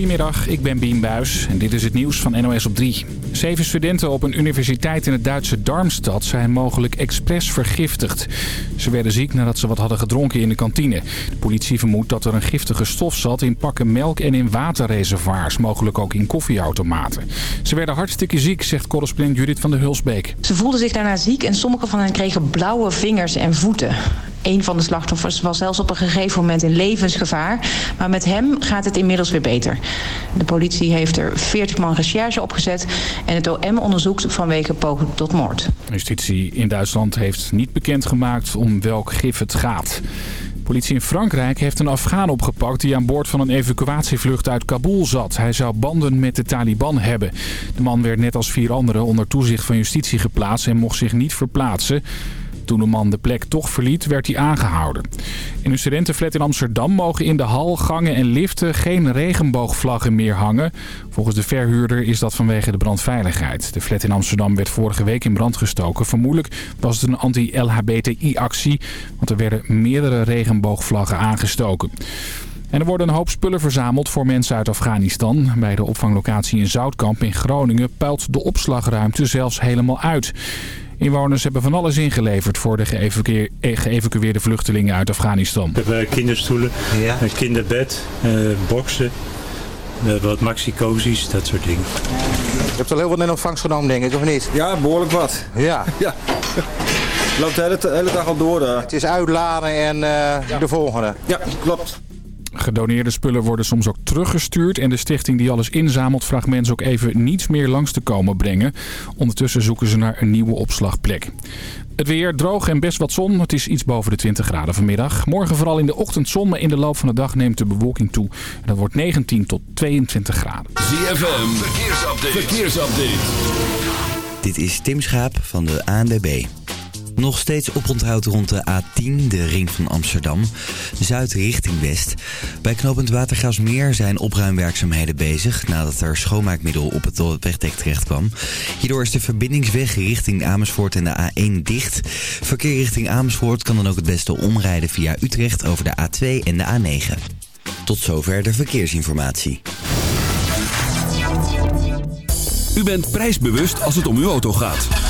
Goedemiddag, ik ben Bien Buis en dit is het nieuws van NOS op 3. Zeven studenten op een universiteit in het Duitse Darmstad zijn mogelijk expres vergiftigd. Ze werden ziek nadat ze wat hadden gedronken in de kantine. De politie vermoedt dat er een giftige stof zat in pakken melk en in waterreservoirs, mogelijk ook in koffieautomaten. Ze werden hartstikke ziek, zegt correspondent Judith van der Hulsbeek. Ze voelden zich daarna ziek en sommige van hen kregen blauwe vingers en voeten. Een van de slachtoffers was zelfs op een gegeven moment in levensgevaar. Maar met hem gaat het inmiddels weer beter. De politie heeft er 40 man recherche opgezet... en het OM onderzoekt vanwege poging tot moord. Justitie in Duitsland heeft niet bekendgemaakt om welk gif het gaat. Politie in Frankrijk heeft een Afghaan opgepakt die aan boord van een evacuatievlucht uit Kabul zat. Hij zou banden met de Taliban hebben. De man werd net als vier anderen onder toezicht van justitie geplaatst en mocht zich niet verplaatsen. Toen de man de plek toch verliet, werd hij aangehouden. In een studentenflat in Amsterdam mogen in de hal, gangen en liften geen regenboogvlaggen meer hangen. Volgens de verhuurder is dat vanwege de brandveiligheid. De flat in Amsterdam werd vorige week in brand gestoken. Vermoedelijk was het een anti-LHBTI-actie, want er werden meerdere regenboogvlaggen aangestoken. En er worden een hoop spullen verzameld voor mensen uit Afghanistan. Bij de opvanglocatie in Zoutkamp in Groningen puilt de opslagruimte zelfs helemaal uit. Inwoners hebben van alles ingeleverd voor de geëvacueerde vluchtelingen uit Afghanistan. We hebben kinderstoelen, ja. een kinderbed, uh, boksen, wat maxi-cozies, dat soort dingen. Je hebt al heel wat in ontvangst genomen, denk ik, of niet? Ja, behoorlijk wat. Ja. ja. Loopt de hele, de hele dag al door. Uh. Het is uitladen en uh, de volgende. Ja, klopt. Gedoneerde spullen worden soms ook teruggestuurd. En de stichting die alles inzamelt vraagt mensen ook even niets meer langs te komen brengen. Ondertussen zoeken ze naar een nieuwe opslagplek. Het weer droog en best wat zon. Het is iets boven de 20 graden vanmiddag. Morgen vooral in de ochtend zon, maar in de loop van de dag neemt de bewolking toe. En dat wordt 19 tot 22 graden. ZFM, verkeersupdate. verkeersupdate. Dit is Tim Schaap van de ANWB. Nog steeds oponthoud rond de A10, de ring van Amsterdam. Zuid richting west. Bij knooppunt Watergraafsmeer zijn opruimwerkzaamheden bezig... nadat er schoonmaakmiddel op het wegdek terecht kwam. Hierdoor is de verbindingsweg richting Amersfoort en de A1 dicht. Verkeer richting Amersfoort kan dan ook het beste omrijden via Utrecht... over de A2 en de A9. Tot zover de verkeersinformatie. U bent prijsbewust als het om uw auto gaat.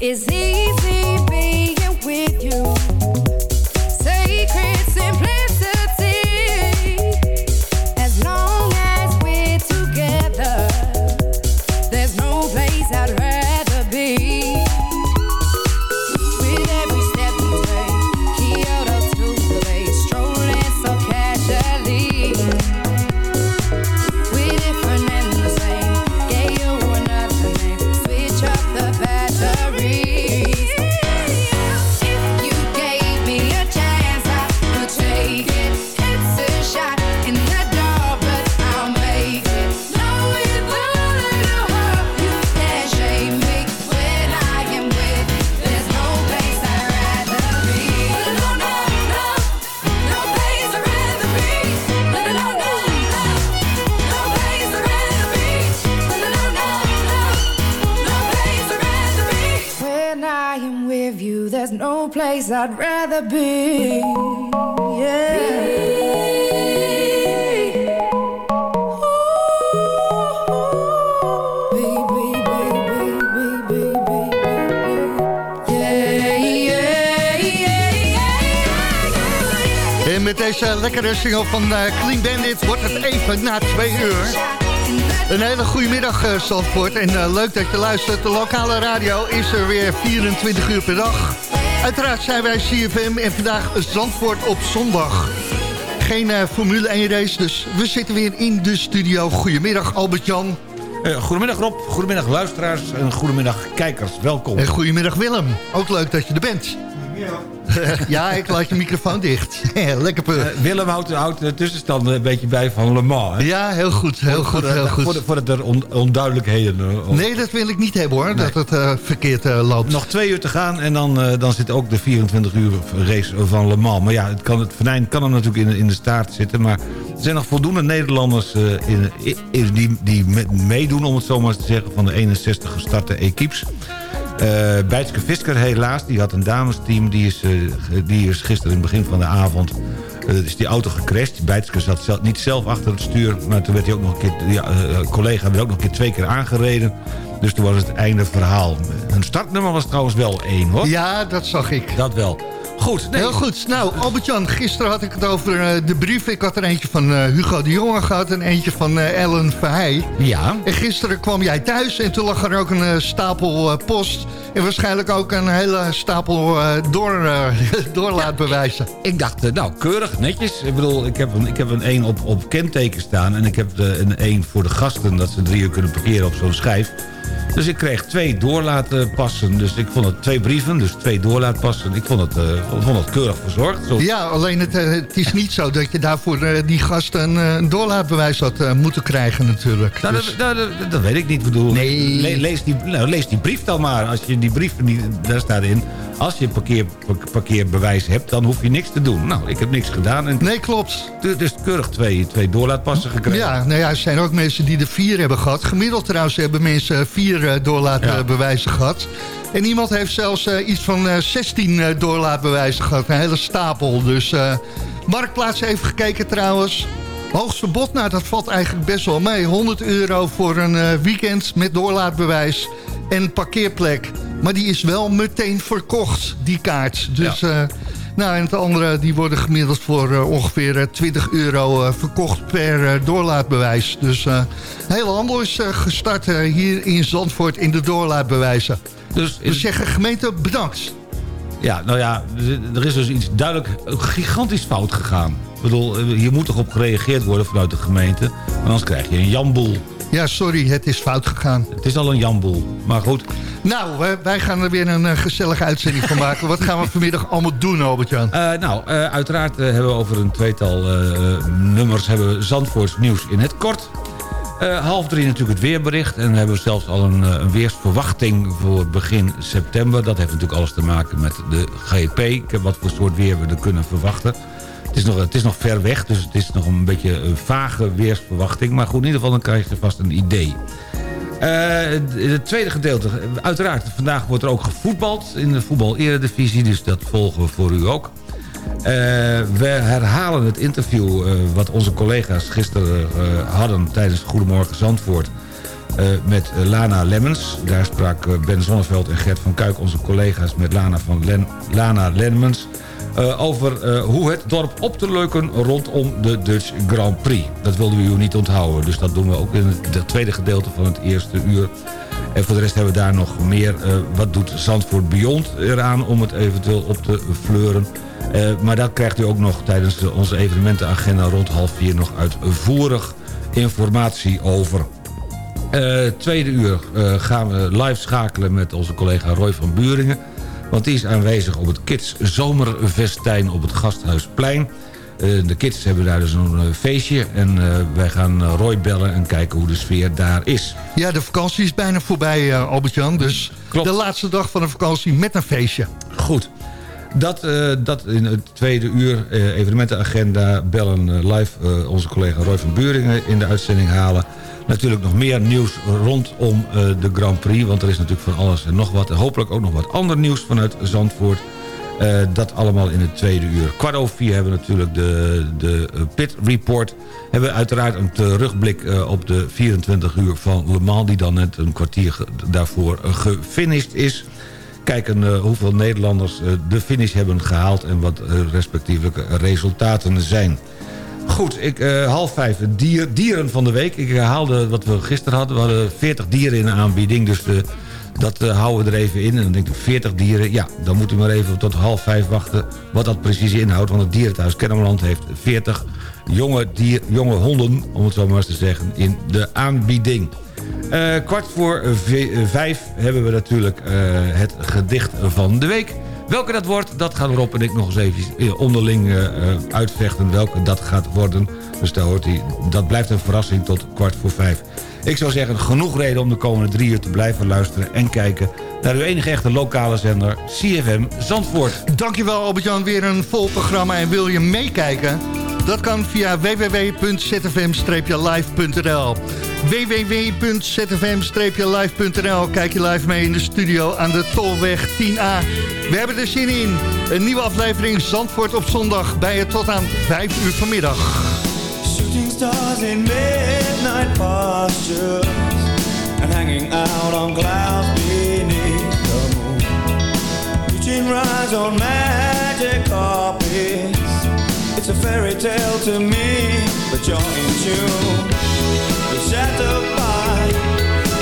Is easy. Place I'd rather be. Yeah. Met deze lekkere single van eh, Clean Bandit wordt het even na twee uur. Een hele goede middag, eh, Zandvoort. En eh, leuk dat je luistert. De lokale radio is er weer 24 uur per dag. Uiteraard zijn wij CFM en vandaag Zandvoort op zondag. Geen eh, Formule 1 race, dus we zitten weer in de studio. Goedemiddag, Albert-Jan. Eh, goedemiddag Rob, goedemiddag luisteraars en goedemiddag kijkers. Welkom. En goedemiddag, Willem. Ook leuk dat je er bent. Ja, ik laat je microfoon dicht. Lekker pur. Eh, Willem houdt, houdt de tussenstanden een beetje bij van Le Mans. Hè? Ja, heel goed. Heel goed, Voordat- heel goed. Voordat, voordat er on- onduidelijkheden... Nee, dat wil ik niet hebben hoor, dat het eh, verkeerd eh, loopt. Nog twee uur te gaan en dan, dan zit ook de 24 uur race van Le Mans. Maar ja, het, kan, het venijn kan hem natuurlijk in, de- in de staart zitten. Maar er zijn nog voldoende Nederlanders in, in- die, die meedoen, om het zo maar te zeggen, van de 61 gestarte equipes. Eh Bijtske Visker helaas, die had een damesteam. Die is, eh, die is gisteren in het begin van de avond eh, is die auto gecrashed. Bijtske zat zelf, niet zelf achter het stuur. Maar toen werd hij ook nog een keer... Ja, collega werd ook nog een keer twee keer aangereden. Dus toen was het einde verhaal. Hun startnummer was trouwens wel één, hoor. Ja, dat zag ik. Dat wel. Goed. Nee. Heel goed. Nou, Albert-Jan, gisteren had ik het over eh, de brief. Ik had er eentje van eh, Hugo de Jonge gehad en eentje van eh, Ellen Verheij. Ja. En gisteren kwam jij thuis en toen lag er ook een stapel post. En waarschijnlijk ook een hele stapel eh, door, doorlaatbewijzen. Ik dacht, nou, keurig, netjes. Ik bedoel, ik heb een, ik heb een 1 op, op kenteken staan... en ik heb de, een 1 voor de gasten... dat ze drie uur kunnen parkeren op zo'n schijf. Dus ik kreeg twee doorlaatpassen. Dus ik vond het twee brieven, dus twee doorlaatpassen. Ik vond het, eh, vond het keurig verzorgd. Zo- Ja, alleen het, eh, het is niet zo dat je daarvoor eh, die gasten een, een doorlaatbewijs had moeten krijgen natuurlijk. Nou, Dus- dat, dat, dat weet ik niet. Ik bedoel, Nee. le- lees, die, nou, lees die brief dan maar. Als je die brief, die, daar staat in... als je parkeer, par- parkeerbewijs hebt, dan hoef je niks te doen. Nou, ik heb niks gedaan. En Nee, klopt. dus, dus keurig twee, twee doorlaatpassen gekregen. Ja, nou ja, er zijn ook mensen die er vier hebben gehad. Gemiddeld trouwens hebben mensen vier eh, doorlaatbewijzen gehad. En iemand heeft zelfs eh, iets van eh 16 eh, doorlaatbewijzen gehad. Een hele stapel. Dus Marktplaats even gekeken trouwens. Hoogste bod, nou dat valt eigenlijk best wel mee. 100 euro voor een weekend met doorlaatbewijs en parkeerplek. Maar die is wel meteen verkocht, die kaart. Dus... nou, en het andere, die worden gemiddeld voor eh, ongeveer eh, 20 euro eh, verkocht per eh, doorlaatbewijs. Dus eh de hele handel is eh, gestart eh, hier in Zandvoort in de doorlaatbewijzen. Dus We zeggen gemeente bedankt. Ja, nou ja, er is dus iets duidelijk gigantisch fout gegaan. Ik bedoel, hier moet toch op gereageerd worden vanuit de gemeente. Anders krijg je een jamboel. Ja, sorry, het is fout gegaan. Het is al een jamboel. Maar goed, Nou, wij gaan er weer een eh, gezellige uitzending van maken. Wat gaan we vanmiddag allemaal doen, Albert-Jan? Eh, nou, eh, uiteraard hebben we over een tweetal nummers... hebben we Zandvoorts nieuws in het kort. Half drie natuurlijk het weerbericht. En we hebben zelfs al een, een weersverwachting voor begin september. Dat heeft natuurlijk alles te maken met de GP. Wat voor soort weer we er kunnen verwachten. Het is, nog, het is nog ver weg, dus het is nog een beetje een vage weersverwachting. Maar goed, in ieder geval dan krijg je vast een idee. Eh, het tweede gedeelte. Uiteraard, vandaag wordt er ook gevoetbald in de voetbal-eredivisie. Dus dat volgen we voor u ook. Eh, we herhalen het interview eh, wat onze collega's gisteren hadden... tijdens Goedemorgen Zandvoort met Lana Lemmens. Daar sprak Ben Zonneveld en Gert van Kuik, onze collega's... met Lana, van Lana Lemmens eh, over eh, hoe het dorp op te leuken rondom de Dutch Grand Prix. Dat wilden we u niet onthouden, dus dat doen we ook in het, tweede gedeelte van het eerste uur. En voor de rest hebben we daar nog meer, eh, wat doet Zandvoort Beyond eraan om het eventueel op te fleuren. Maar daar krijgt u ook nog tijdens de- onze evenementenagenda rond half vier nog uitvoerig informatie over. Tweede uur gaan we live schakelen met onze collega Roy van Buringen. Want die is aanwezig op het Kids Zomerfestijn op het Gasthuisplein. Eh, de kids hebben daar dus een eh, feestje. En eh, wij gaan Roy bellen en kijken hoe de sfeer daar is. Ja, de vakantie is bijna voorbij, Albert-Jan. Dus Klopt. de laatste dag van de vakantie met een feestje. Goed. Dat, dat in het tweede uur evenementenagenda bellen live onze collega Roy van Buringen in de uitzending halen. Natuurlijk nog meer nieuws rondom eh, de Grand Prix, want er is natuurlijk van alles en nog wat. En hopelijk ook nog wat ander nieuws vanuit Zandvoort. Eh, dat allemaal in het tweede uur. Kwart over vier hebben we natuurlijk de, de eh, Pit Report. Hebben we uiteraard een terugblik op de 24 uur van Le Mans... die dan net een kwartier daarvoor gefinished is. Kijken hoeveel Nederlanders de finish hebben gehaald... en wat respectievelijke resultaten zijn. Goed, ik, eh, half vijf, dier, dieren van de week. Ik herhaalde wat we gisteren hadden. We hadden 40 dieren in de aanbieding, dus de, dat eh, houden we er even in. En dan denk ik, 40 dieren, ja, dan moet u maar even tot half vijf wachten... wat dat precies inhoudt, want het dierenthuis Kennemerland heeft 40 jonge, jonge honden, om het zo maar eens te zeggen, in de aanbieding. Eh, kwart voor eh, vijf hebben we natuurlijk eh, het gedicht van de week. Welke dat wordt, dat gaan Rob en ik nog eens even eh, onderling eh, eh, uitvechten. Welke dat gaat worden. Dus daar hoort hij, dat blijft een verrassing tot kwart voor vijf. Ik zou zeggen, genoeg reden om de komende drie uur te blijven luisteren... en kijken naar uw enige echte lokale zender, CFM Zandvoort. Dankjewel Albert-Jan, weer een vol programma. En wil je meekijken? Dat kan via www.zfm-live.nl www.zfm-live.nl Kijk je live mee in de studio aan de Tolweg 10A. We hebben er zin in. Een nieuwe aflevering Zandvoort op zondag bij je tot aan 5 uur vanmiddag. Shooting stars in midnight postures and hanging out on clouds beneath the moon. Reaching rise on carpets. It's a fairy tale to me, but you're in tune. You're shattered by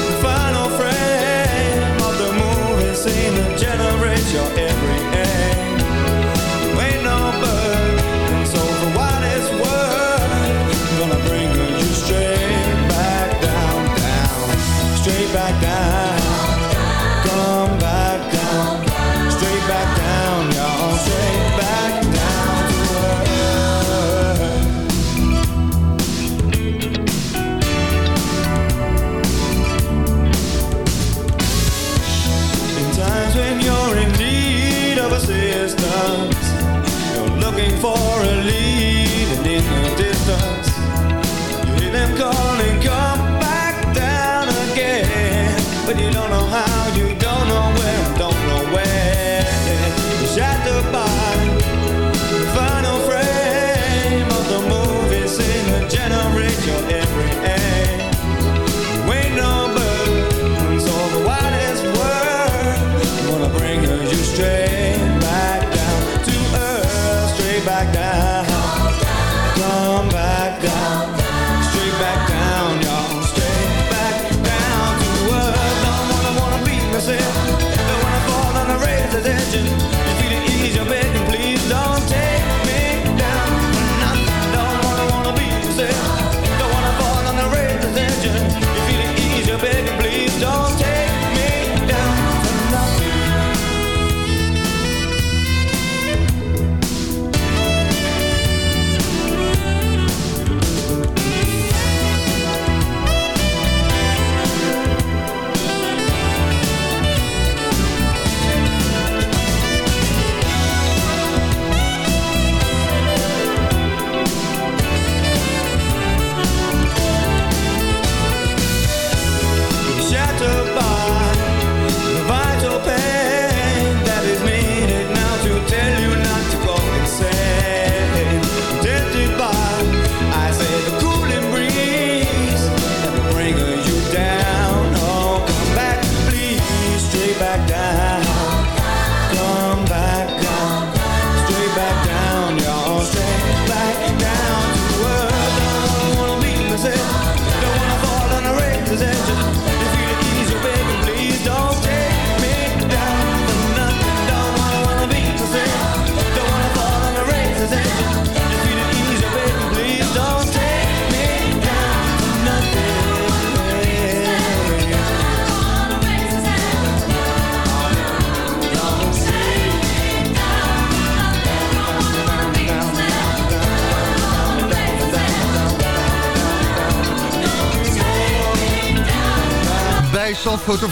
the final frame of the movie scene that generates your every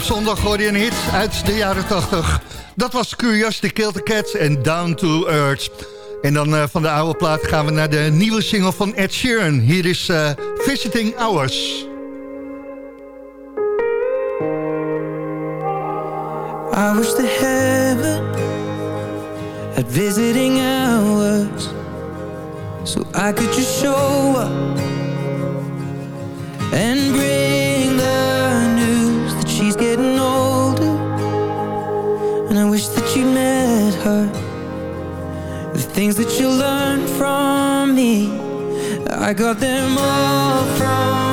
zondag hoorde je een hit uit de jaren 80. Dat was Curiosity Killed the Cat en Down to Earth. En dan eh, van de oude plaat gaan we naar de nieuwe single van Ed Sheeran. Hier is eh, Visiting Hours. I wish the heaven at visiting hours so I could show up things that you learned from me, I got them all from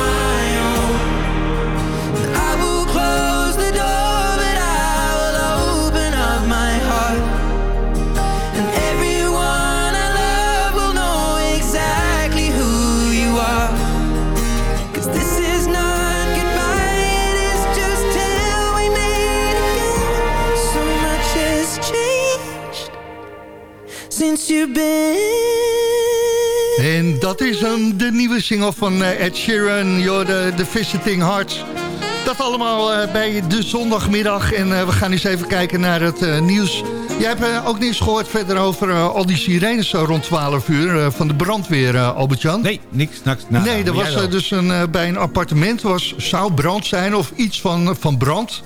Since you've been En dat is dan de nieuwe single van eh, Ed Sheeran, joh, de, de Visiting Hearts. Dat allemaal eh, bij de zondagmiddag. En eh, we gaan eens even kijken naar het nieuws. Jij hebt ook nieuws gehoord verder over al die sirenes zo rond 12 uur van de brandweer, Albert-Jan? Nee, niks. niks nou, nee, er was dus een, bij een appartement was, zou brand zijn of iets van, van brand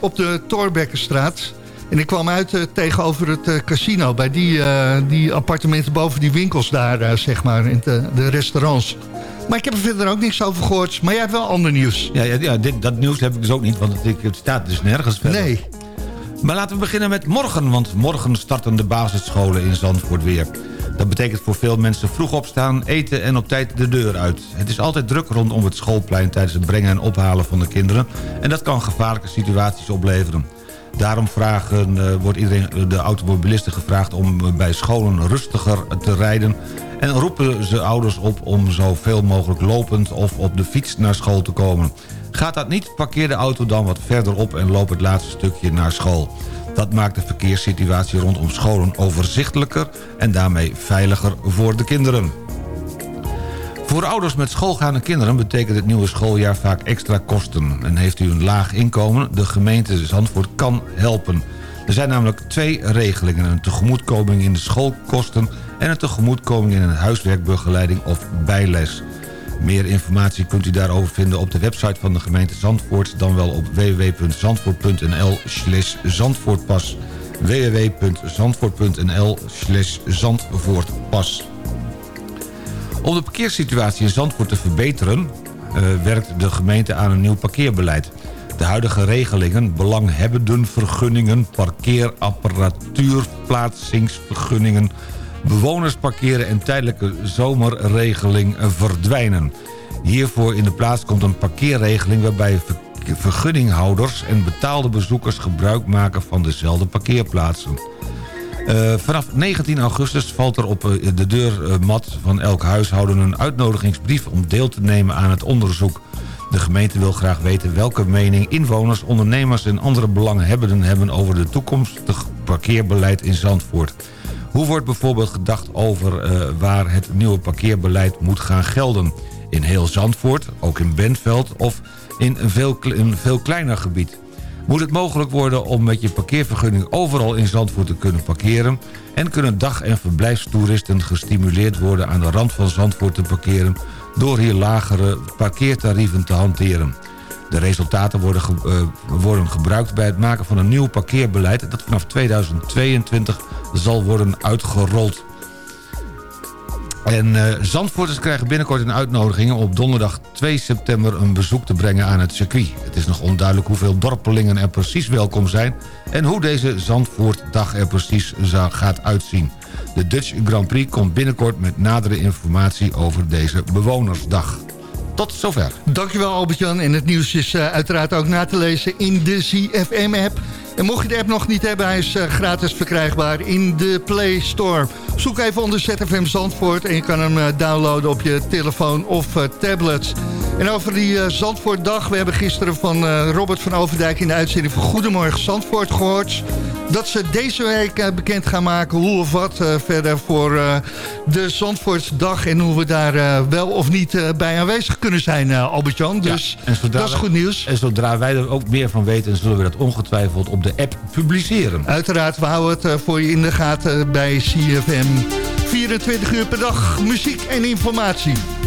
op de Torbekkenstraat. En ik kwam uit eh, tegenover het eh, casino, bij die, eh, die appartementen boven die winkels daar, zeg maar, in de, de restaurants. Maar ik heb er verder ook niks over gehoord. Maar jij hebt wel ander nieuws. Ja, ja, ja dit, dat nieuws heb ik dus ook niet, want het, het staat dus nergens verder. Nee. Maar laten we beginnen met morgen, want morgen starten de basisscholen in Zandvoort weer. Dat betekent voor veel mensen vroeg opstaan, eten en op tijd de deur uit. Het is altijd druk rondom het schoolplein tijdens het brengen en ophalen van de kinderen... en dat kan gevaarlijke situaties opleveren. Daarom vragen, eh, wordt iedereen, de automobilisten gevraagd om eh, bij scholen rustiger te rijden... en roepen ze ouders op om zoveel mogelijk lopend of op de fiets naar school te komen. Gaat dat niet, parkeer de auto dan wat verderop en loop het laatste stukje naar school. Dat maakt de verkeerssituatie rondom scholen overzichtelijker... en daarmee veiliger voor de kinderen. Voor ouders met schoolgaande kinderen betekent het nieuwe schooljaar vaak extra kosten. En heeft u een laag inkomen, de gemeente Zandvoort kan helpen. Er zijn namelijk twee regelingen. Een tegemoetkoming in de schoolkosten... en een tegemoetkoming in een huiswerkbegeleiding of bijles. Meer informatie kunt u daarover vinden op de website van de gemeente Zandvoort... dan wel op www.zandvoort.nl zandvoortpas. www.zandvoort.nl zandvoortpas. Om de parkeersituatie in Zandvoort te verbeteren... eh, werkt de gemeente aan een nieuw parkeerbeleid. De huidige regelingen, belanghebbendenvergunningen, parkeerapparatuurplaatsingsvergunningen, bewonersparkeren en tijdelijke zomerregeling verdwijnen. Hiervoor in de plaats komt een parkeerregeling waarbij ver- vergunninghouders en betaalde bezoekers gebruik maken van dezelfde parkeerplaatsen. Eh, vanaf 19 augustus valt er op eh, de deurmat van elk huishouden een uitnodigingsbrief om deel te nemen aan het onderzoek. De gemeente wil graag weten welke mening inwoners, ondernemers en andere belanghebbenden hebben over de toekomstig parkeerbeleid in Zandvoort. Hoe wordt bijvoorbeeld gedacht over eh, waar het nieuwe parkeerbeleid moet gaan gelden? In heel Zandvoort, ook in Bentveld of in een veel, een veel kleiner gebied? Moet het mogelijk worden om met je parkeervergunning overal in Zandvoort te kunnen parkeren... en kunnen dag- en verblijfstoeristen gestimuleerd worden aan de rand van Zandvoort te parkeren... door hier lagere parkeertarieven te hanteren. De resultaten worden, eh, worden gebruikt bij het maken van een nieuw parkeerbeleid... dat vanaf 2022 zal worden uitgerold. En eh, Zandvoorters krijgen binnenkort een uitnodiging... om op donderdag 2 september een bezoek te brengen aan het circuit. Het is nog onduidelijk hoeveel dorpelingen er precies welkom zijn... en hoe deze Zandvoortdag er precies gaat uitzien. De Dutch Grand Prix komt binnenkort met nadere informatie over deze bewonersdag. Tot zover. Dankjewel Albert-Jan. En het nieuws is eh, uiteraard ook na te lezen in de ZFM-app. En mocht je de app nog niet hebben, hij is eh, gratis verkrijgbaar in de Play Store. Zoek even onder ZFM Zandvoort en je kan hem eh, downloaden op je telefoon of eh, tablet. En over die Zandvoortdag, we hebben gisteren van Robert van Overdijk in de uitzending van Goedemorgen Zandvoort gehoord... dat ze deze week bekend gaan maken hoe of wat verder voor de Zandvoortsdag... en hoe we daar wel of niet bij aanwezig kunnen zijn, Albert-Jan. Dus dat is goed nieuws. En zodra wij er ook meer van weten... zullen we dat ongetwijfeld op de app publiceren. Uiteraard, we houden het eh, voor je in de gaten bij CFM. 24 uur per dag, muziek en informatie.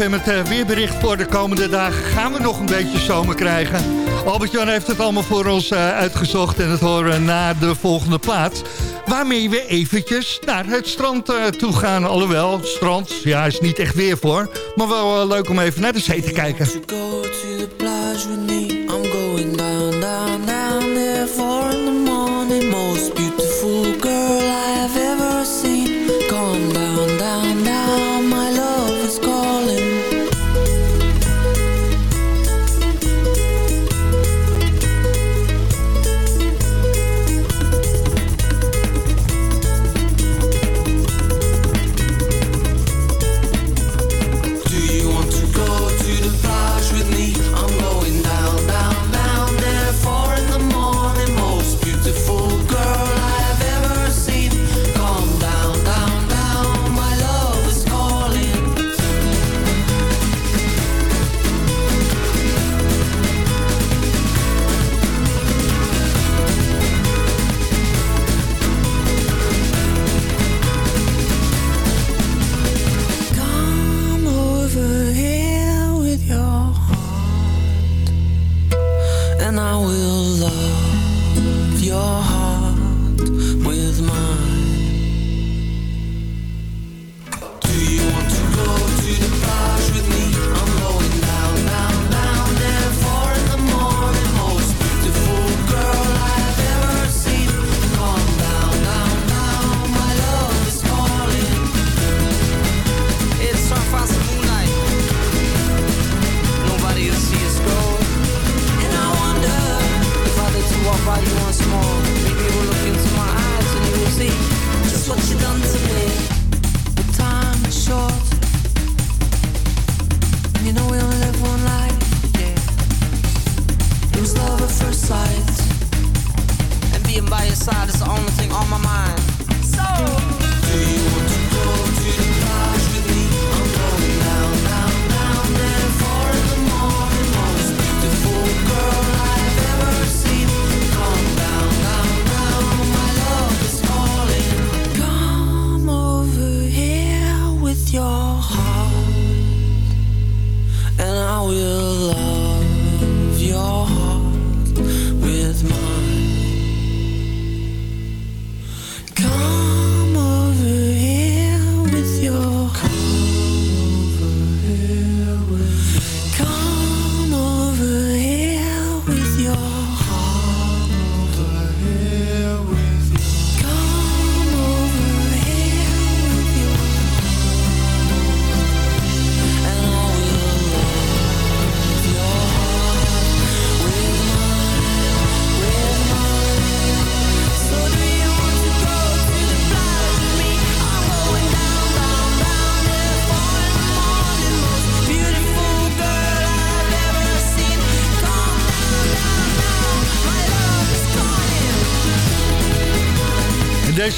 CFM het eh, weerbericht voor de komende dagen. Gaan we nog een beetje zomer krijgen? Albert-Jan heeft het allemaal voor ons eh, uitgezocht en het horen na de volgende plaats. Waarmee we eventjes naar het strand eh, toe gaan. Alhoewel, strand, ja, is niet echt weer voor. Maar wel leuk om even naar de zee te kijken. Go to the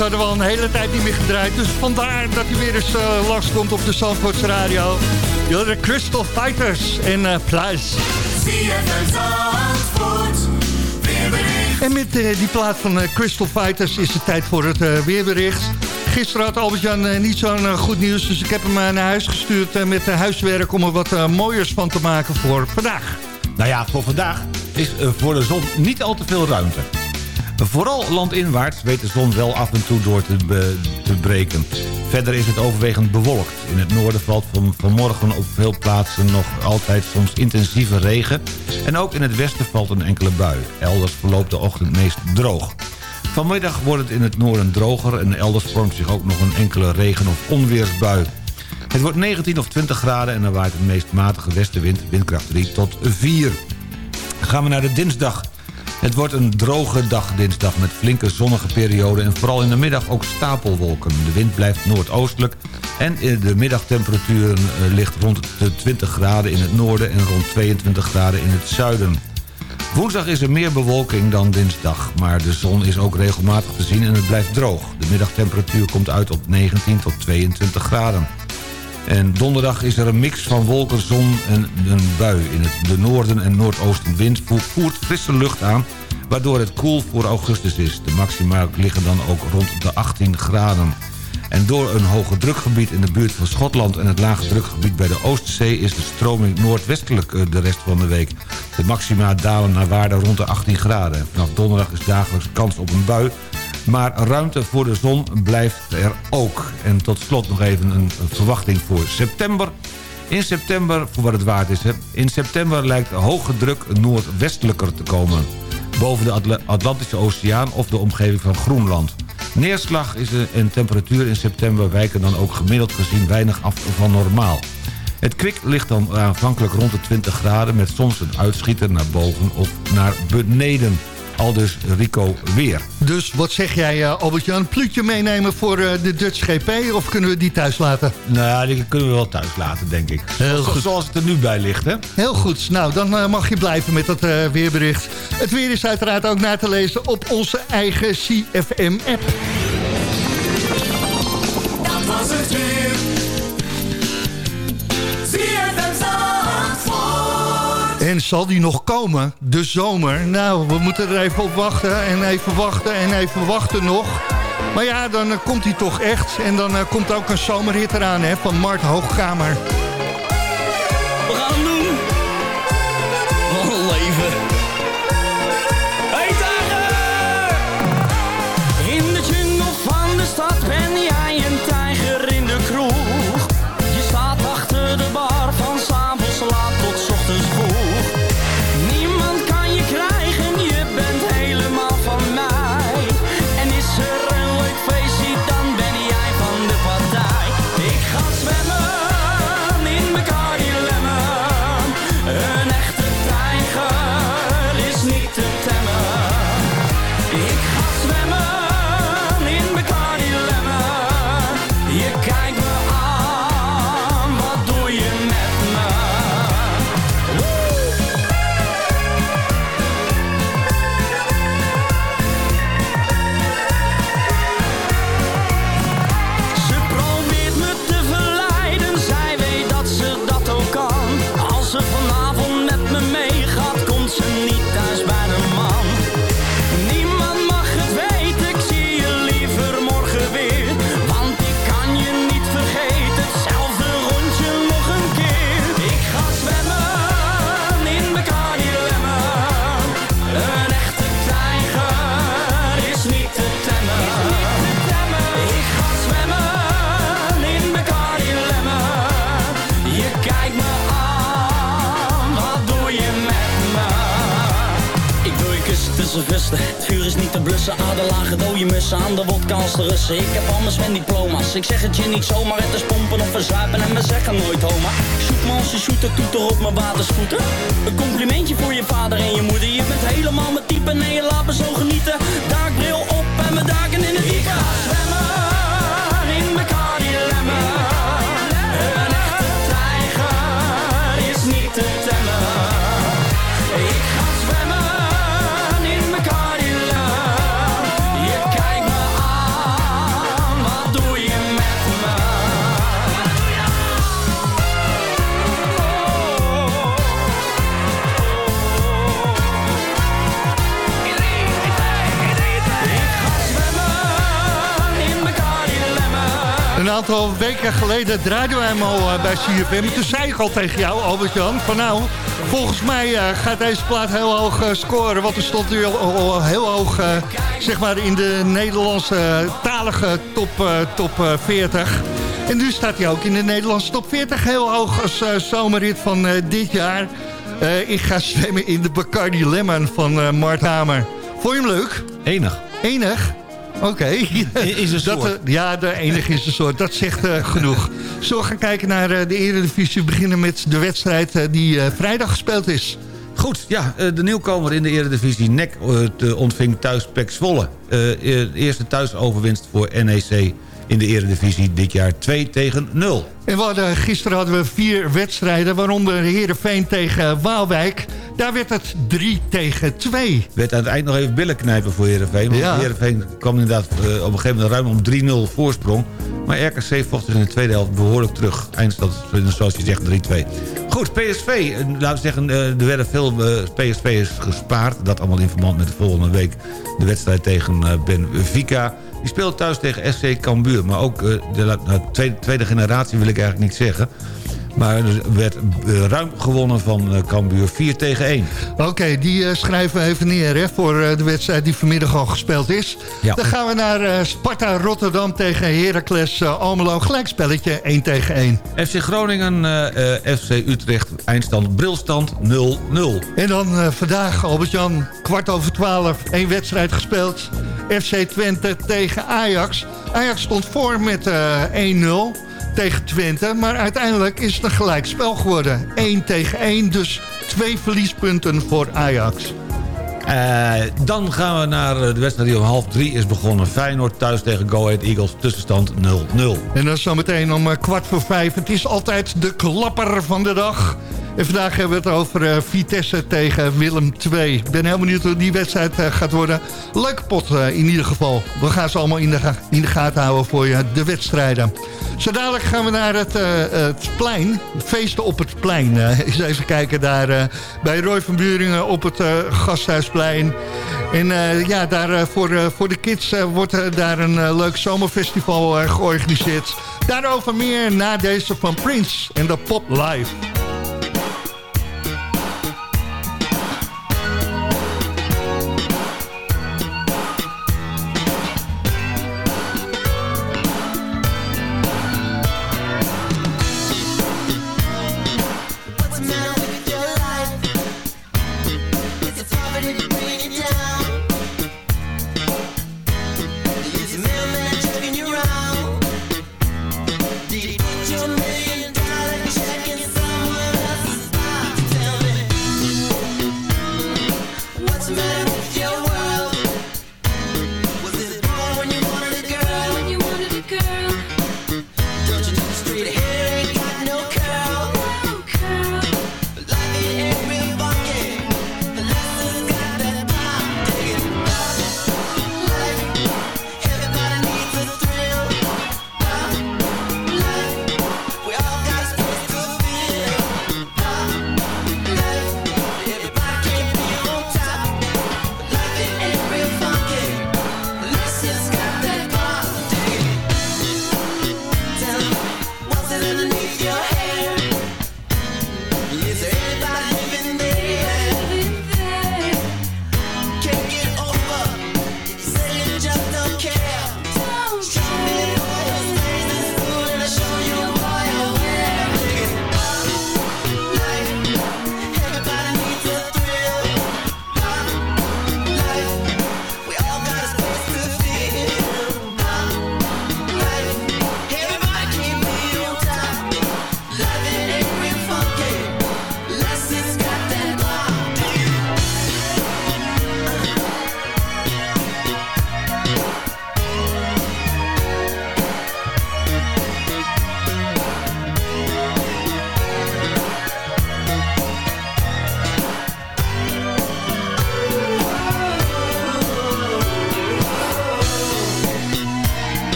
Deze hadden we al een hele tijd niet meer gedraaid. Dus vandaar dat hij weer eens uh, langs komt op de Zandvoorts Radio. De Crystal Fighters en uh, Pluis. En met uh, die plaat van Crystal Fighters is het tijd voor het weerbericht. Gisteren had Albert-Jan niet zo'n goed nieuws, dus ik heb hem naar huis gestuurd met huiswerk om er wat mooiers van te maken voor vandaag. Nou ja, voor vandaag is voor de zon niet al te veel ruimte. Vooral landinwaarts weet de zon wel af en toe door te, breken. Verder is het overwegend bewolkt. In het noorden valt van, vanmorgen op veel plaatsen nog altijd soms intensieve regen. En ook in het westen valt een enkele bui. Elders verloopt de ochtend meest droog. Vanmiddag wordt het in het noorden droger en elders vormt zich ook nog een enkele regen- of onweersbui. Het wordt 19 of 20 graden en er waait een meest matige westenwind, windkracht 3 tot 4. Gaan we naar de dinsdag. Het wordt een droge dag dinsdag met flinke zonnige perioden... en vooral in de middag ook stapelwolken. De wind blijft noordoostelijk en de middagtemperatuur eh, ligt rond de 20 graden in het noorden... en rond 22 graden in het zuiden. Woensdag is er meer bewolking dan dinsdag, maar de zon is ook regelmatig te zien en het blijft droog. De middagtemperatuur komt uit op 19 tot 22 graden. En donderdag is er een mix van wolken, zon en een bui. In het de noorden en noordoostenwind vo- voert frisse lucht aan... waardoor het koel voor augustus is. De maxima liggen dan ook rond de 18 graden. En door een hoge drukgebied in de buurt van Schotland... en het lage drukgebied bij de Oostzee... is de stroming noordwestelijk eh, de rest van de week. De maxima dalen naar waarde rond de 18 graden. En vanaf donderdag is dagelijks kans op een bui... Maar ruimte voor de zon blijft er ook. En tot slot nog even een verwachting voor september. In september, voor wat het waard is... Hè, in september lijkt hoge druk noordwestelijker te komen. Boven de Atla- Atlantische Oceaan of de omgeving van Groenland. Neerslag is en temperatuur in september wijken dan ook gemiddeld gezien weinig af van normaal. Het kwik ligt dan aanvankelijk rond de 20 graden... met soms een uitschieter naar boven of naar beneden. Al dus Rico weer. Dus wat zeg jij, eh, Albert-Jan? Een pluutje meenemen voor eh, de Dutch GP of kunnen we die thuis laten? Nou, die kunnen we wel thuis laten, denk ik. Heel goed. Zoals het er nu bij ligt, hè? Heel goed. Nou, dan eh, mag je blijven met dat weerbericht. Het weer is uiteraard ook na te lezen op onze eigen CFM-app. En zal die nog komen, de zomer? Nou, we moeten er even op wachten en even wachten en even wachten nog. Maar ja, dan eh, komt hij toch echt. En dan eh, komt ook een zomerhit eraan hè, van Mart Hoogkamer. Het vuur is niet te blussen. Aderlagen dode mussen aan de wodka als de Russen. Ik heb anders mijn diploma's. Ik zeg het je niet zomaar. Het is pompen of verzuipen en we zeggen nooit homa. Zoek me als je shooter toeter op mijn watersvoeten. Een complimentje voor je vader en je moeder. Je bent helemaal mijn type. Nee, je laat me zo genieten. Daakbril Een aantal weken geleden draaiden we hem al eh, bij CFM. Toen zei ik al tegen jou, Albert-Jan, van nou... volgens mij eh, gaat deze plaat heel hoog eh, scoren. Want er stond nu al, heel hoog, zeg maar, in de Nederlandse talige top, top eh, 40. En nu staat hij ook in de Nederlandse top 40 heel hoog als zomerrit van dit jaar. Ik ga zwemmen in de Bacardi Lemon van Mart Hamer. Vond je hem leuk? Enig. Enig? Oké. Is een soort. eh, ja, de enige is een soort. Dat zegt eh, genoeg. We gaan kijken naar eh, de Eredivisie? We beginnen met de wedstrijd die vrijdag gespeeld is. Goed, ja, de nieuwkomer in de Eredivisie NEC ontving thuis Pek Zwolle. Eerste thuisoverwinst voor NEC in de Eredivisie dit jaar 2 tegen 0. En we hadden, gisteren hadden we vier wedstrijden, waaronder Heerenveen tegen Waalwijk. Daar werd het 3 tegen 2. Werd aan het eind nog even billen knijpen voor Heerenveen. Want Ja. Heerenveen kwam inderdaad eh, op een gegeven moment ruim om 3-0 voorsprong. Maar RKC vocht zich in de tweede helft behoorlijk terug. Eindstand, zoals je zegt, 3-2. Goed, PSV. eh, Laten we zeggen, eh, er werden veel PSV'ers gespaard. Dat allemaal in verband met de volgende week de wedstrijd tegen Benfica. Die speelt thuis tegen SC Cambuur. Maar ook de tweede, tweede generatie wil ik eigenlijk niet zeggen. Maar er werd eh, ruim gewonnen van eh, Cambuur 4 tegen 1. Oké, die eh, schrijven we even neer hè, voor de wedstrijd die vanmiddag al gespeeld is. Ja. Dan gaan we naar Sparta Rotterdam tegen Heracles Almelo. Gelijkspelletje 1 tegen 1. FC Groningen, eh, FC Utrecht, eindstand, brilstand 0-0. En dan eh, vandaag, Albert-Jan, kwart over twaalf, één wedstrijd gespeeld. FC Twente tegen Ajax. Ajax stond voor met eh 1-0 tegen Twente. Maar uiteindelijk is het een gelijkspel geworden. 1 tegen 1, dus twee verliespunten voor Ajax. Eh, dan gaan we naar eh, de wedstrijd die om half drie is begonnen. Feyenoord thuis tegen Go Ahead Eagles, tussenstand 0-0. En dan zometeen om eh, kwart voor vijf. Het is altijd de klapper van de dag. En vandaag hebben we het over eh, Vitesse tegen Willem II. Ik ben heel benieuwd hoe die wedstrijd eh, gaat worden. Leuke pot eh, in ieder geval. We gaan ze allemaal in de, in de gaten houden voor je, de wedstrijden. Zo dadelijk gaan we naar het, het plein. Feesten op het plein. Eens even kijken daar bij Roy van Buringen op het Gasthuisplein. En ja, daar, voor, voor de kids wordt daar een leuk zomerfestival georganiseerd. Daarover meer na deze van Prince en de Pop Live.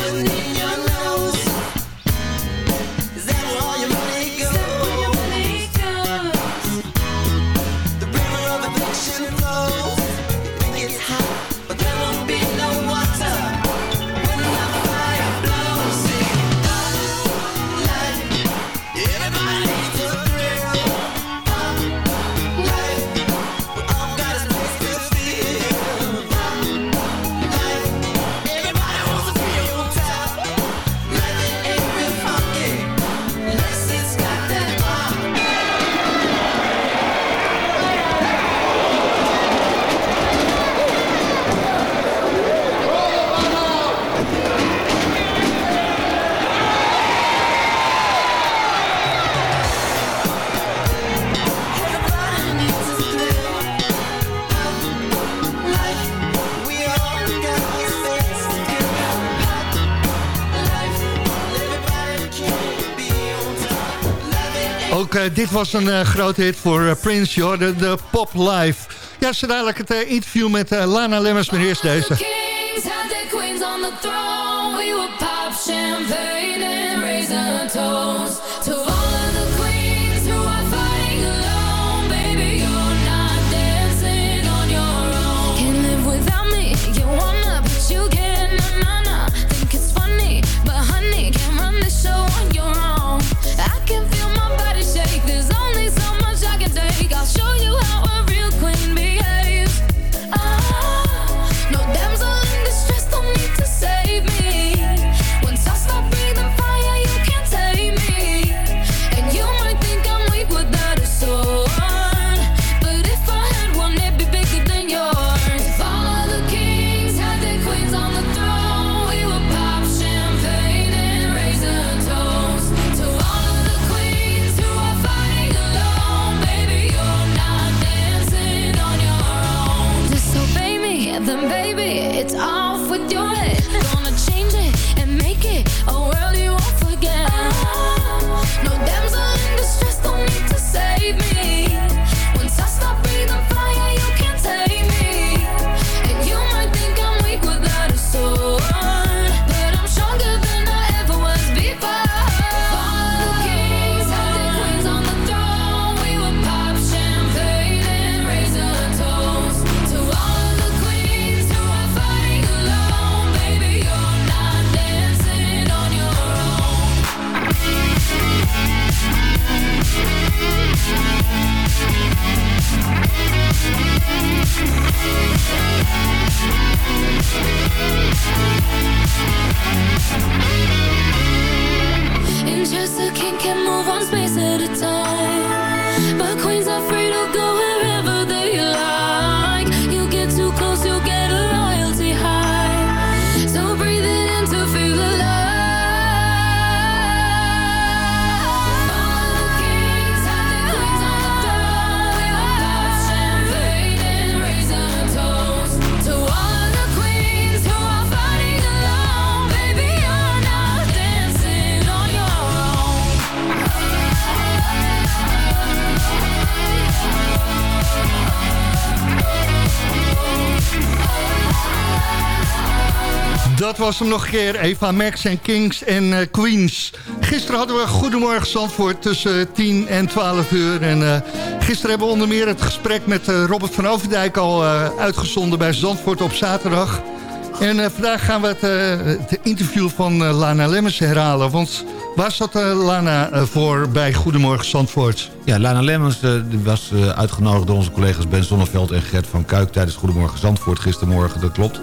listening dit was een eh, grote hit voor eh, Prince, hoorde de Pop Live. Ja, zo dadelijk het eh, interview met eh, Lana Lemmers, maar eerst deze. We pop champagne and toast was hem nog een keer. Eva Max en Kings en eh, Queens. Gisteren hadden we Goedemorgen Zandvoort tussen 10 en 12 uur. En eh, gisteren hebben we onder meer het gesprek met eh, Robert van Overdijk al uitgezonden bij Zandvoort op zaterdag. En vandaag gaan we het, het interview van Lana Lemmens herhalen. Want waar zat Lana voor bij Goedemorgen Zandvoort? Ja, Lana Lemmens die was uitgenodigd door onze collega's Ben Zonneveld en Gert van Kuik... tijdens Goedemorgen Zandvoort gistermorgen, dat klopt.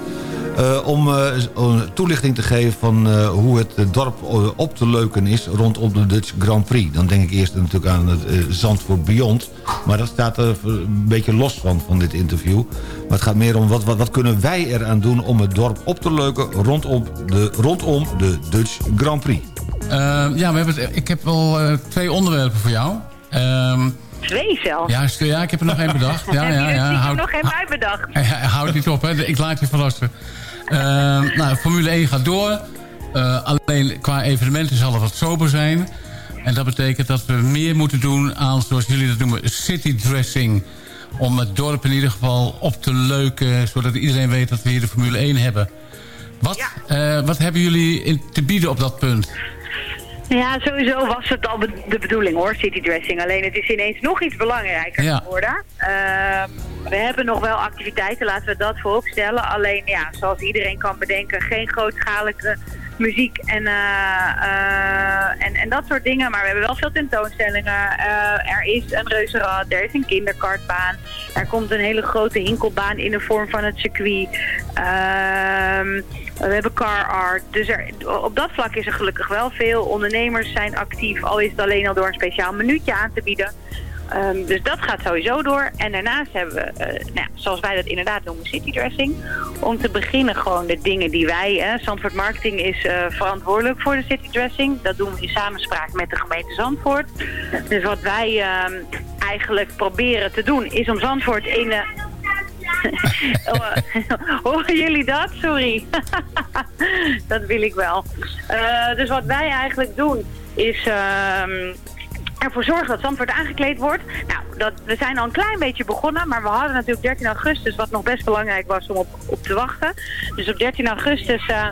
Eh, om eh, een toelichting te geven van eh, hoe het dorp eh, op te leuken is rondom de Dutch Grand Prix. Dan denk ik eerst natuurlijk aan het eh, Zandvoort Beyond. Maar dat staat er een beetje los van, van dit interview. Maar het gaat meer om wat, wat, wat kunnen wij eraan doen om het dorp op te leuken rondom de, rondom de Dutch Grand Prix. Eh, ja, we hebben het, ik heb wel eh, twee onderwerpen voor jou. Ehm, Twee zelfs. ja, ja, ik heb er nog één bedacht. Ja, Heb ja, er ja. stiekem Houd, nog geen bij bedacht? Eh, Houd niet op, hè. Ik laat je verrassen. Ehm, nou, Formule 1 gaat door. Eh, alleen qua evenementen zal het wat sober zijn. En dat betekent dat we meer moeten doen aan, zoals jullie dat noemen, city dressing. Om het dorp in ieder geval op te leuken, zodat iedereen weet dat we hier de Formule 1 hebben. Wat, eh, wat hebben jullie in te bieden op dat punt? Ja, sowieso was het al de bedoeling hoor, citydressing. Alleen het is ineens nog iets belangrijker Ja. geworden. Ehm, we hebben nog wel activiteiten, laten we dat voorop stellen. Alleen ja, zoals iedereen kan bedenken, geen grootschalige muziek en, eh, eh, en, en dat soort dingen. Maar we hebben wel veel tentoonstellingen. Eh, er is een reuzenrad, er is een kinderkartbaan. Er komt een hele grote hinkelbaan in de vorm van het circuit. Ehm, we hebben car art. Dus er, op dat vlak is er gelukkig wel veel. Ondernemers zijn actief, al is het alleen al door een speciaal minuutje aan te bieden. Ehm, dus dat gaat sowieso door. En daarnaast hebben we, nou zoals wij dat inderdaad noemen, citydressing. Om te beginnen gewoon de dingen die wij... Hè, Zandvoort Marketing is eh, verantwoordelijk voor de citydressing. Dat doen we in samenspraak met de gemeente Zandvoort. Dus wat wij ehm, eigenlijk proberen te doen is om Zandvoort in... eh, Horen jullie dat? Sorry. dat wil ik wel. Eh, dus wat wij eigenlijk doen is... ervoor zorgen dat Zandvoort aangekleed wordt. Nou, dat, we zijn al een klein beetje begonnen, maar we hadden natuurlijk 13 augustus, wat nog best belangrijk was om op, te wachten. Dus op 13 augustus, eh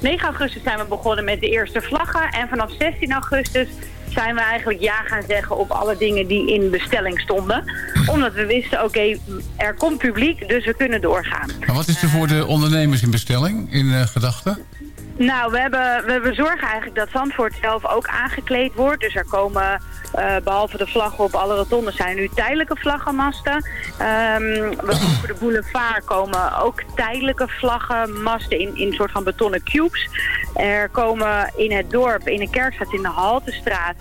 9 augustus zijn we begonnen met de eerste vlaggen. En vanaf 16 augustus zijn we eigenlijk ja gaan zeggen op alle dingen die in bestelling stonden. Omdat we wisten, oké, er komt publiek, dus we kunnen doorgaan. Wat is er voor de ondernemers in bestelling, in eh, gedachten? Nou, we, hebben, we, we zorgen eigenlijk dat Zandvoort zelf ook aangekleed wordt. Dus er komen, eh, behalve de vlaggen op alle rotondes, zijn nu tijdelijke vlaggenmasten. Ehm, we- voor de boulevard komen ook tijdelijke vlaggenmasten in, in een soort van betonnen cubes. Er komen in het dorp, in de kerkstraat, in de Haltestraat,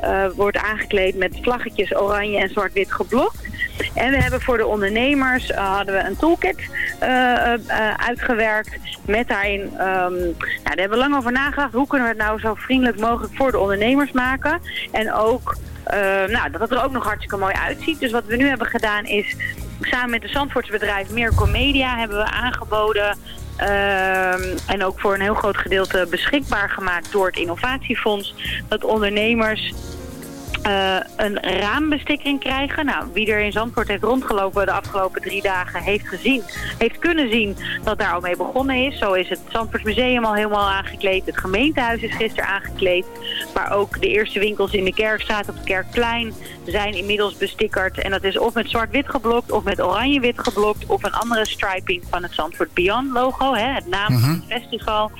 eh, wordt aangekleed met vlaggetjes oranje en zwart-wit geblokt. En we hebben voor de ondernemers eh, hadden we een toolkit eh, uitgewerkt. Met daarin, ehm, nou, daar hebben we lang over nagedacht. Hoe kunnen we het nou zo vriendelijk mogelijk voor de ondernemers maken? En ook nou, dat het er ook nog hartstikke mooi uitziet. Dus wat we nu hebben gedaan is, samen met de Zandvoortse bedrijf Mirko Media hebben we aangeboden... ehm, en ook voor een heel groot gedeelte beschikbaar gemaakt door het Innovatiefonds. Dat ondernemers eh, een raambestikking krijgen. Nou, wie er in Zandvoort heeft rondgelopen de afgelopen drie dagen heeft gezien, heeft kunnen zien dat daar al mee begonnen is. Zo is het Zandvoortsmuseum al helemaal aangekleed. Het gemeentehuis is gisteren aangekleed. Maar ook de eerste winkels in de Kerkstraat op het Kerkplein zijn inmiddels bestickerd. En dat is of met zwart-wit geblokt of met oranje-wit geblokt of een andere striping van het Zandvoort Beyond logo, hè, het naam van het festival.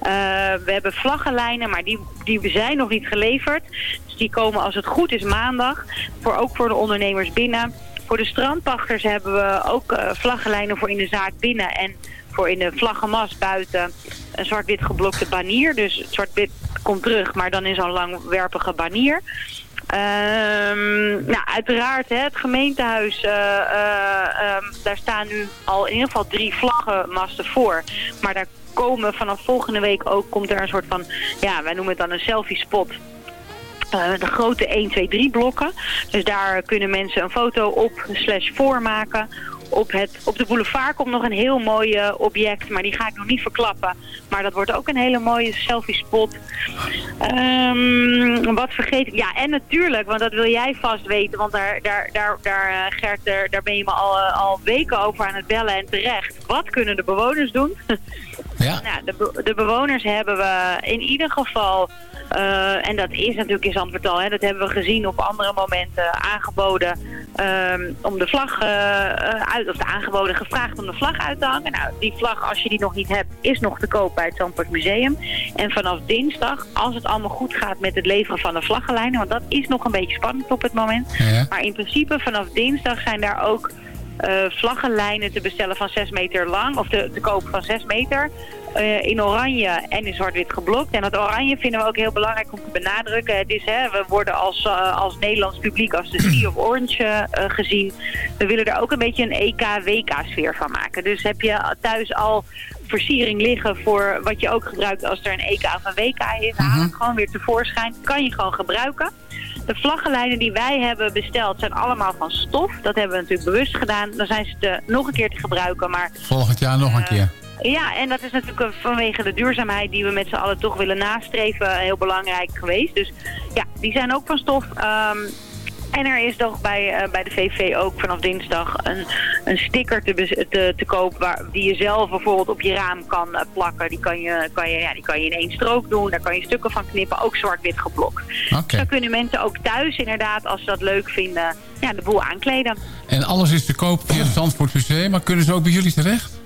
We hebben vlaggenlijnen, maar die, die zijn nog niet geleverd. Dus die komen als het goed is maandag. Voor, ook voor de ondernemers binnen. Voor de strandpachters hebben we ook eh, vlaggenlijnen voor in de zaak binnen. En voor in de vlaggenmast buiten een zwart-wit geblokte banier. Dus zwart-wit komt terug, maar dan in zo'n langwerpige banier. Ehm, nou, uiteraard, hè, het gemeentehuis, eh, eh, ehm, daar staan nu al in ieder geval drie vlaggenmasten voor. Maar daar komen vanaf volgende week ook, komt er een soort van, ja, wij noemen het dan een selfie spot. Eh, de grote 1, 2, 3 blokken. Dus daar kunnen mensen een foto op slash voor maken. Op, het, op de boulevard komt nog een heel mooi eh, object, maar die ga ik nog niet verklappen. Maar dat wordt ook een hele mooie selfie spot. Ehm, wat vergeet ik? Ja, en natuurlijk, want dat wil jij vast weten. Want daar, daar, daar, daar eh, Gert, daar, daar ben je me al, al weken over aan het bellen en terecht. Wat kunnen de bewoners doen? Ja. Nou, de, be- de bewoners hebben we in ieder geval, eh, en dat is natuurlijk in Zandvoort al, hè, dat hebben we gezien op andere momenten, aangeboden ehm, om de vlag eh, uit, of de aangeboden gevraagd om de vlag uit te hangen. Nou, die vlag, als je die nog niet hebt, is nog te koop bij het Zandvoort Museum. En vanaf dinsdag, als het allemaal goed gaat met het leveren van de vlaggenlijnen, want dat is nog een beetje spannend op het moment. Ja. Maar in principe vanaf dinsdag zijn daar ook vlaggenlijnen te bestellen van 6 meter lang, of te, te koop van 6 meter. eh, in oranje en in zwart-wit geblokt. En dat oranje vinden we ook heel belangrijk om te benadrukken. Het is, hè, we worden als, eh, als Nederlands publiek als de Sea of Orange eh, eh, gezien. We willen er ook een beetje een EK-WK-sfeer van maken. Dus heb je thuis al versiering liggen voor wat je ook gebruikt als er een EK of een WK is. Haal het gewoon weer tevoorschijn. Kan je gewoon gebruiken. De vlaggenlijnen die wij hebben besteld zijn allemaal van stof. Dat hebben we natuurlijk bewust gedaan. Dan zijn ze te, nog een keer te gebruiken. Maar Volgend jaar nog een keer. ja, en dat is natuurlijk eh, vanwege de duurzaamheid die we met z'n allen toch willen nastreven heel belangrijk geweest. Dus ja, die zijn ook van stof. Ehm, en er is toch bij, eh, bij de VV ook vanaf dinsdag een, een sticker te, te, te koop waar, die je zelf bijvoorbeeld op je raam kan eh, plakken. Die kan, je, kan je, ja, die kan je in één strook doen, daar kan je stukken van knippen, ook zwart-wit geblokt. Oké. Zo kunnen mensen ook thuis inderdaad, als ze dat leuk vinden, ja, de boel aankleden. En alles is te koop via het Zandvoort Museum, maar kunnen ze ook bij jullie terecht?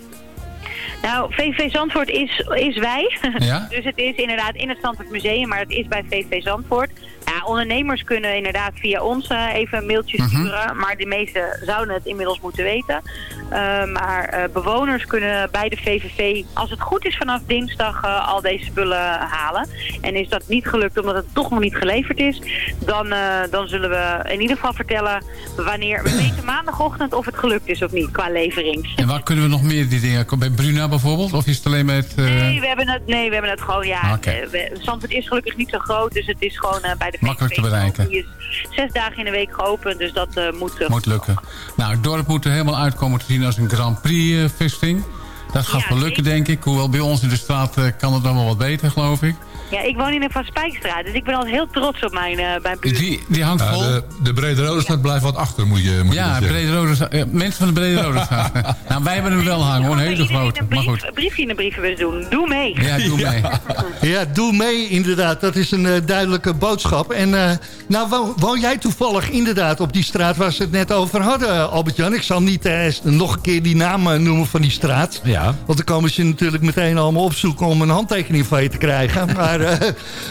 Nou, VV Zandvoort is, is wij. Ja? dus het is inderdaad in het Zandvoort Museum, maar het is bij VV Zandvoort. Ja, ondernemers kunnen inderdaad via ons eh, even een mailtje Mhm. sturen. Maar de meesten zouden het inmiddels moeten weten. Eh, maar eh, bewoners kunnen bij de VVV, als het goed is vanaf dinsdag, al deze spullen halen. En is dat niet gelukt omdat het toch nog niet geleverd is, dan, dan zullen we in ieder geval vertellen wanneer... We weten maandagochtend of het gelukt is of niet qua levering. En waar kunnen we nog meer die dingen? Bij Bruna bijvoorbeeld? Of is het alleen met... Nee, we hebben het, nee, we hebben het gewoon, ja. We- Zandvoort is gelukkig niet zo groot, dus het is gewoon bij de Makkelijk te bereiken. Die is zes dagen in de week geopend, dus dat eh, moet... eh, Moet lukken. Nou, het dorp moet er helemaal uitkomen te zien als een Grand Prix eh, vesting. Dat gaat wel lukken, denk ik. Hoewel bij ons in de straat kan het dan wel wat beter, geloof ik. Ja, ik woon in een Van Spijkstraat, dus ik ben altijd heel trots op mijn, eh mijn buurt. Die, die hangt vol. de, de Brede Rode staat blijft wat achter, moet je, moet je ja, brede eh, mensen van de Brede Rode Straat. nou, wij hebben hem wel hangen, hoor. Een hele grote. Maar goed. Een briefje in de brievenbus doen. Doe mee. Ja, doe mee. Ja, doe mee inderdaad. Dat is een eh, duidelijke boodschap. En eh, nou, wo- woon jij toevallig inderdaad op die straat waar ze het net over hadden, Albert-Jan? Ik zal niet nog een keer die naam noemen van die straat. Ja. Want dan komen ze natuurlijk meteen allemaal opzoeken om een handtekening van je te krijgen. Maar eh,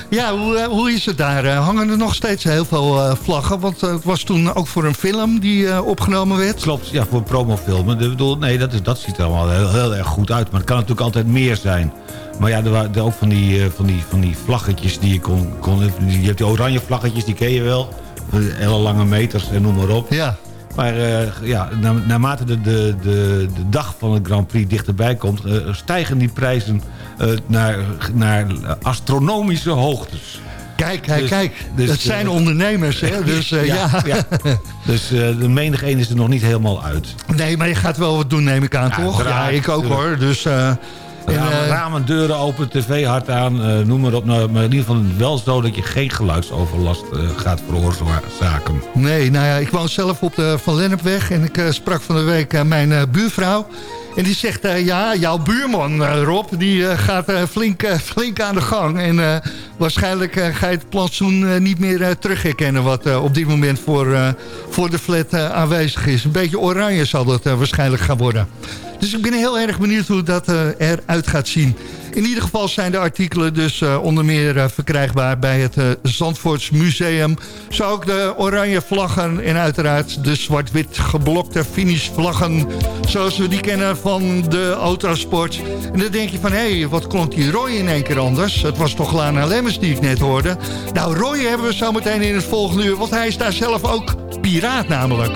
ja, hoe, eh, hoe is het daar? Eh, hangen er nog steeds heel veel vlaggen? Want het was toen ook voor een film die opgenomen werd. Klopt, ja, voor promofilmen. Ik bedoel, nee, dat, is, dat ziet er allemaal heel, heel erg goed uit. Maar het kan natuurlijk altijd meer zijn. Maar ja, er waren ook van die, van, die, van die vlaggetjes die je kon, kon... Je hebt die oranje vlaggetjes, die ken je wel. Hele lange meters en noem maar op. Ja. Maar eh, ja, na- naarmate de, de, de, de dag van het Grand Prix dichterbij komt... eh, stijgen die prijzen eh, naar, naar astronomische hoogtes. Kijk, kijk, Dus- kijk. dus, het zijn ondernemers, hè? Dus eh, ja. Dus de menig een is er nog niet helemaal uit. Nee, maar je gaat wel wat doen, neem ik aan, Ja, toch? Ja, ik ook hoor. Dus, ramen, eh, ramen, deuren open, tv hard aan, eh, noem maar op. Nou, maar in ieder geval wel zo dat je geen geluidsoverlast eh, gaat veroorzaken. Nee, nou ja, ik woon zelf op de Van Lennepweg en ik sprak van de week mijn buurvrouw. En die zegt, eh, ja, jouw buurman Rob, die gaat flink, flink aan de gang. En waarschijnlijk ga je het plantsoen niet meer eh, terugherkennen wat op dit moment voor, voor de flat aanwezig is. Een beetje oranje zal dat waarschijnlijk gaan worden. Dus ik ben heel erg benieuwd hoe dat eh, eruit gaat zien. In ieder geval zijn de artikelen dus eh, onder meer eh, verkrijgbaar bij het eh Zandvoorts Museum. Zo ook de oranje vlaggen en uiteraard de zwart-wit geblokte finishvlaggen. Zoals we die kennen van de autosport. En dan denk je van, hé, hey, wat klonk die Roy in één keer anders? Het was toch Lana Lemmers die ik net hoorde. Nou, Roy hebben we zo meteen in het volgende uur, want hij is daar zelf ook piraat namelijk.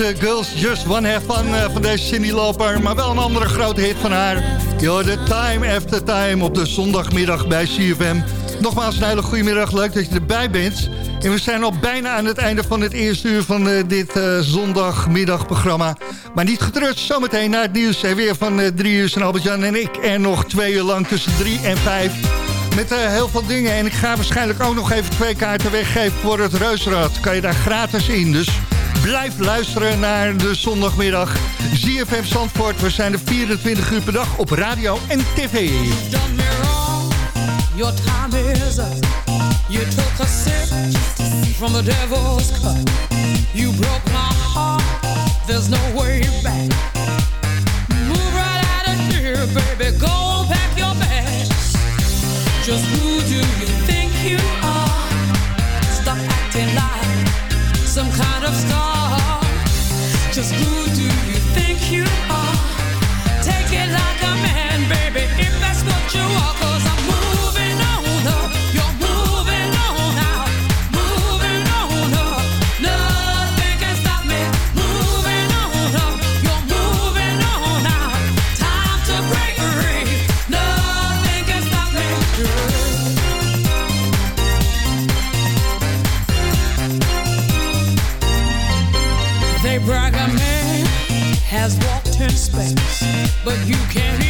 Girls Just One Have Fun eh, van deze Cindy Loper... maar wel een andere grote hit van haar. The Time After Time op de zondagmiddag bij CFM. Nogmaals een hele goede middag, leuk dat je erbij bent. En we zijn al bijna aan het einde van het eerste uur van eh, dit eh, zondagmiddagprogramma. Maar niet getreurd, zometeen naar het nieuws. En weer van eh, drie uur zijn Albert-Jan en ik. En nog twee uur lang tussen drie en vijf. Met eh, heel veel dingen. En ik ga waarschijnlijk ook nog even twee kaarten weggeven voor het Reusrad. Kan je daar gratis in. Dus blijf luisteren naar de zondagmiddag. ZFM Zandvoort. We zijn er 24 uur per dag op radio en tv. Your time is up. You took a sip from the devil's cup. You broke my heart. There's no way back. Move right out of here, baby. Go pack your bags. Just space, but you can't